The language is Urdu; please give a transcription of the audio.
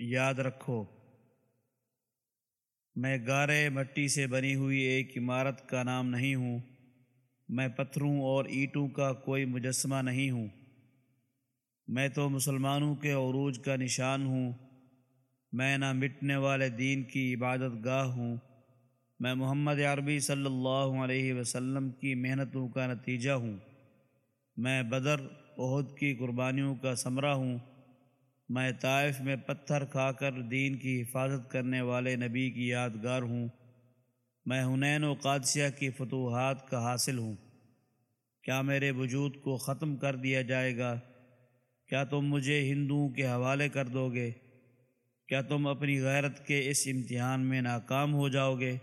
یاد رکھو، میں گارے مٹی سے بنی ہوئی ایک عمارت کا نام نہیں ہوں۔ میں پتھروں اور اینٹوں کا کوئی مجسمہ نہیں ہوں۔ میں تو مسلمانوں کے عروج کا نشان ہوں۔ میں نہ مٹنے والے دین کی عبادت گاہ ہوں۔ میں محمد عربی صلی اللہ علیہ وسلم کی محنتوں کا نتیجہ ہوں۔ میں بدر عہد کی قربانیوں کا ثمرہ ہوں۔ میں طائف میں پتھر کھا کر دین کی حفاظت کرنے والے نبی کی یادگار ہوں۔ میں حنین و قادثیہ کی فتوحات کا حاصل ہوں۔ کیا میرے وجود کو ختم کر دیا جائے گا؟ کیا تم مجھے ہندوؤں کے حوالے کر دو گے؟ کیا تم اپنی غیرت کے اس امتحان میں ناکام ہو جاؤ گے؟